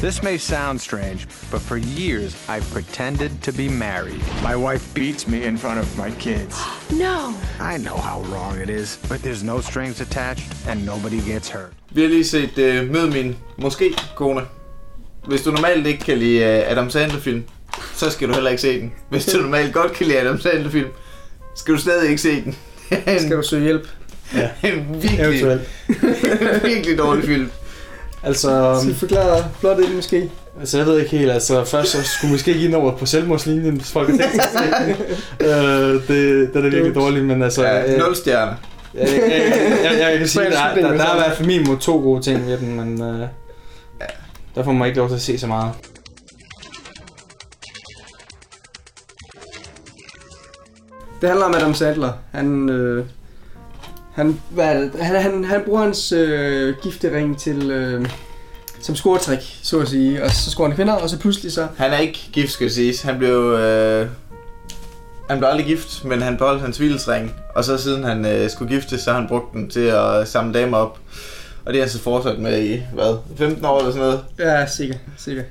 This may sound strange, but for years I've pretended to be married. My wife beats me in front of my kids. No. I know how wrong it is, but there's no strings attached and nobody gets hurt. Vi har lige set uh, Mød min måske kone. Hvis du normalt ikke kan lide uh, Adam Sandler film, så skal du heller ikke se den. Hvis du normalt godt kan lide Adam Sandler film, skal du stadig ikke se den. en, Skal du søge hjælp? en virkelig, virkelig dårlig film. Altså, Skal vi forklare flot det måske? altså, jeg ved ikke helt. Altså, først så skulle vi måske give den over på selvmordslinjen, hvis folk har tænkt sig øh, det, det er da virkelig dårligt, men altså... Ja, øh, nul stjerner. jeg, jeg, jeg, jeg, kan sige, der, der, der, der er i hvert fald minimum to gode ting ved den, men øh, der får man ikke lov til at se så meget. Det handler om Adam Sandler. Han, øh, han, hvad? Han, han, han bruger hans øh, giftering til, øh, som scoretrik, så at sige. Og så scorer han kvinder, og så pludselig så... Han er ikke gift, skal siges. Han blev... Øh, han blev aldrig gift, men han beholdt hans hvilesring. Og så siden han øh, skulle gifte, så har han brugt den til at samle damer op. Og det er han så fortsat med i, hvad, 15 år eller sådan noget. Ja, sikkert, sikkert.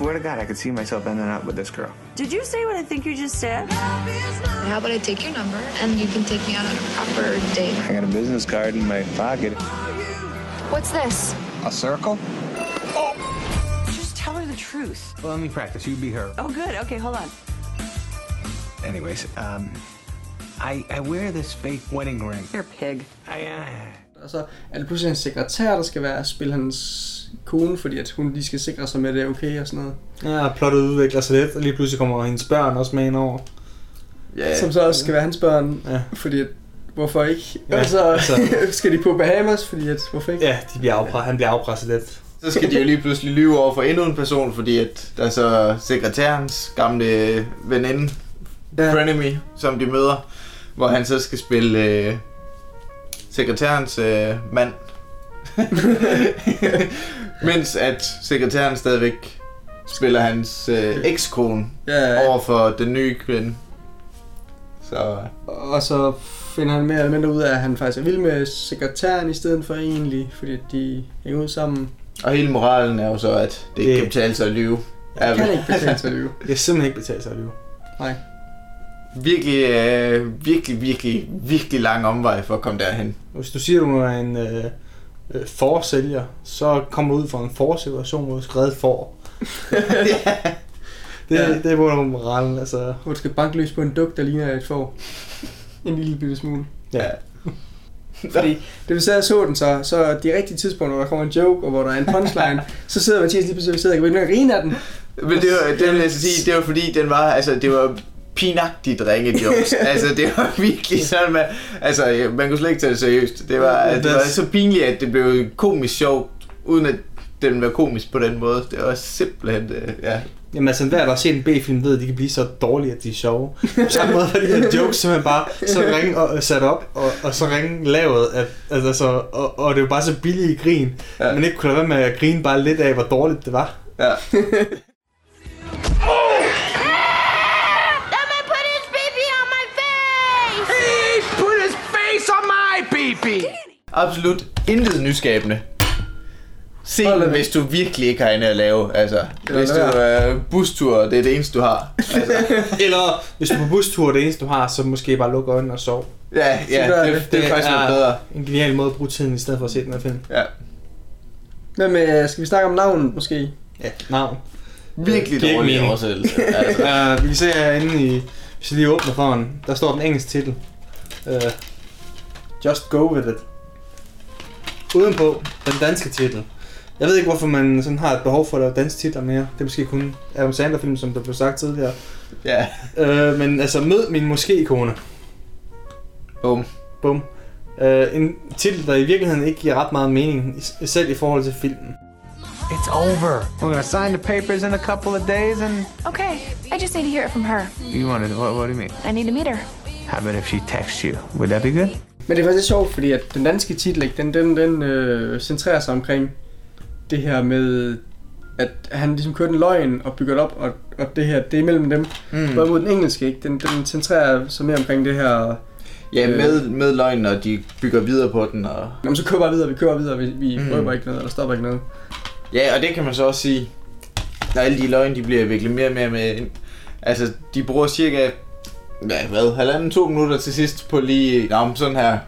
I swear to God, I could see myself ending up with this girl. Did you say what I think you just said? How about I take your number and you can take me out on a proper date? I got a business card in my pocket. What's this? A circle? Oh! Just tell her the truth. Well, let me practice. You be her. Oh, good. Okay, hold on. Anyways, um, I, I wear this fake wedding ring. You're a pig. I, uh, Og så er det pludselig hans sekretær, der skal være at spille hans kone, fordi at hun lige skal sikre sig med, at det er okay og sådan noget. Ja, plottet udvikler sig lidt, og lige pludselig kommer hendes børn også med ind over. Ja, Som så også skal være hans børn, Ja. fordi at, hvorfor ikke? Ja, altså, altså- skal de på Bahamas, fordi at, hvorfor ikke? Ja, de bliver afpre- han bliver afpresset lidt. så skal de jo lige pludselig lyve over for endnu en person, fordi at der er så sekretærens gamle veninde, Ja. Frenemy, som de møder, hvor han så skal spille øh, sekretærens øh, mand. Mens at sekretæren stadigvæk spiller hans øh, ekskone Ja, over for den nye kvinde. Så og så finder han mere eller mindre ud af, at han faktisk er vild med sekretæren i stedet for egentlig, fordi de hænger ud sammen. og hele moralen er jo så, at det ikke Det- kan betale sig at lyve. Er kan ikke betale sig at lyve. Det kan simpelthen ikke betale sig at lyve. Nej. virkelig, øh, virkelig, virkelig, virkelig lang omvej for at komme derhen. Hvis du siger, du er en øh, øh, forsælger, så kommer du ud fra en forsituation, hvor du redde for. det, Ja. det er på moralen, altså. Hvor du skal banke løs på en duk, der ligner et får. En lille bitte smule. Ja. Fordi det vi sad og så den, så, så de rigtige tidspunkter, hvor der kommer en joke, og hvor der er en punchline, så sidder Mathias lige pludselig og sidder og kan begynde at grine af den. Men det var, det vil jeg sige, det var fordi, den var, altså, det var pinagtigt ringe jokes. altså, det var virkelig sådan, man, altså, man kunne slet ikke tage det seriøst. Det var, det var så pinligt, at det blev komisk sjovt, uden at den var komisk på den måde. Det var simpelthen, øh, ja. Jamen altså, hver der har set en B-film ved, at de kan blive så dårlige, at de er sjove. På samme måde var de her jokes simpelthen bare så ringe og øh, sat op, og, og så ringe lavet, at, altså, og, og det var bare så billigt grin, ja. men ikke kunne lade være med at grine bare lidt af, hvor dårligt det var. ja. baby! Absolut intet nyskabende. Se Hold hvis du virkelig ikke har andet at lave. Altså, Eller hvis du er bustur, det er det eneste, du har. Altså, Eller hvis du er på bustur, det eneste du har, så måske bare lukke øjnene og sove. ja, ja, det, det. det, det er faktisk noget bedre. en genial måde at bruge tiden, i stedet for at se den her film. Ja. Men med, skal vi snakke om navnet måske? Ja, navn. Virkelig dårlig mening. oversættelse. Altså. Uh, vi kan se herinde i, hvis jeg lige åbner for den, der står den engelske titel. Uh, Just Go With It. Udenpå, den danske titel. Jeg ved ikke, hvorfor man sådan har et behov for at lave danske titler mere. Det er måske kun Adam Sandler film, som der blev sagt tidligere. Ja, Uh, men altså, mød min måske-ikone. bum. Bum. Uh, en titel, der i virkeligheden ikke giver ret meget mening, selv i forhold til filmen. it's over. We're gonna sign the papers in a couple of days, and Okay, I just need to hear it from her. you want to? What, what do you mean? I need to meet her. How about if she texts you? Would that be good? Men det er faktisk sjovt, fordi at den danske titel, ikke, den, den, den øh, centrerer sig omkring det her med, at han ligesom kørte en løgn og bygger det op, og, og det her, det er mellem dem. Mm. Hvorimod den engelske, ikke, den, den centrerer sig mere omkring det her Ja, med, med løgnen, og de bygger videre på den. Og... Nå, men så kører bare videre, vi kører videre, vi, vi Mm. røber ikke noget, eller stopper ikke noget. Ja, og det kan man så også sige, når alle de løgne, de bliver viklet mere og mere med ind. Altså, de bruger cirka, ja, hvad, halvanden, to minutter til sidst på lige, nå, men sådan her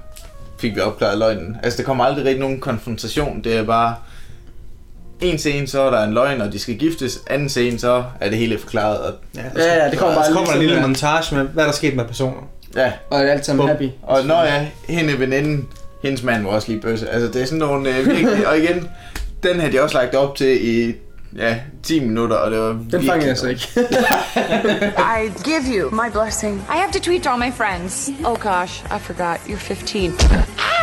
fik vi opklaret løgnen. Altså, der kommer aldrig rigtig nogen konfrontation, det er bare, en scene, så er der en løgn, og de skal giftes. Anden scene, så er det hele forklaret. Og, Ja, Ja, ja, det kommer bare så kommer der en lille montage med, hvad der skete med personer. ja, Og er alt sammen happy. og når jeg hende veninden, hendes mand var også lige bøsse. Altså, det er sådan nogle øh, virkelig, og igen, den havde de også lagt op til i, ja, 10 minutter, og det var Den fangede jeg så ikke. I give you my blessing. I have to tweet to all my friends. Oh gosh, I forgot. You're 15.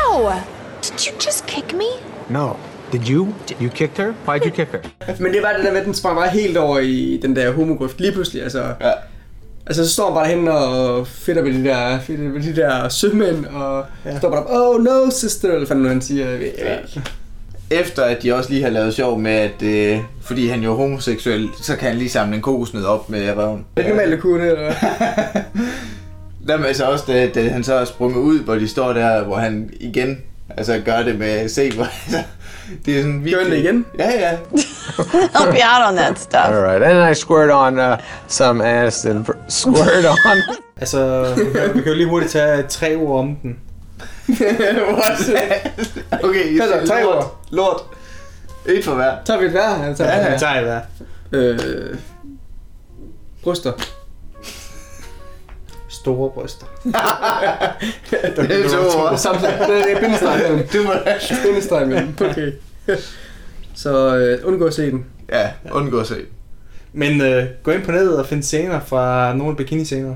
Ow! Did you just kick me? No. Did you? You kicked her? Why'd you kick her? Men det var det der med, at den sprang bare helt over i den der homogrøft. Lige pludselig, altså. Ja. Altså, så står han bare derhenne og fedter med de der, fedter med de der sømænd, og ja. står bare op, oh no sister, eller hvad fanden nu han siger. Jeg ved, jeg ved ikke. Efter at de også lige har lavet sjov med, at øh, fordi han jo er homoseksuel, så kan han lige samle en kokosnød op med røven. Det er normalt kunne det, eller Der er altså også, da, da han så er sprunget ud, hvor de står der, hvor han igen altså, gør det med se, hvor altså, det er sådan Gør han det igen? Ja, ja. Help me out on that stuff. All right. And I squirt on uh, some Aniston. Squirt on. Altså, vi kan, vi kan jo lige hurtigt tage tre ord om den. okay, Hvad så? Tre lort, lort. Et for hver. Tager vi et hver? Altså, Ja, ja. Ja. Tager jeg hvad? Øh, bryster. Store bryster. Det er to ord. Det er bindestreg imellem. Du må Bindestreg imellem. Okay. Så øh, undgå at se den. Ja, undgå at se. Men øh, gå ind på nettet og find scener fra nogle bikini-scener.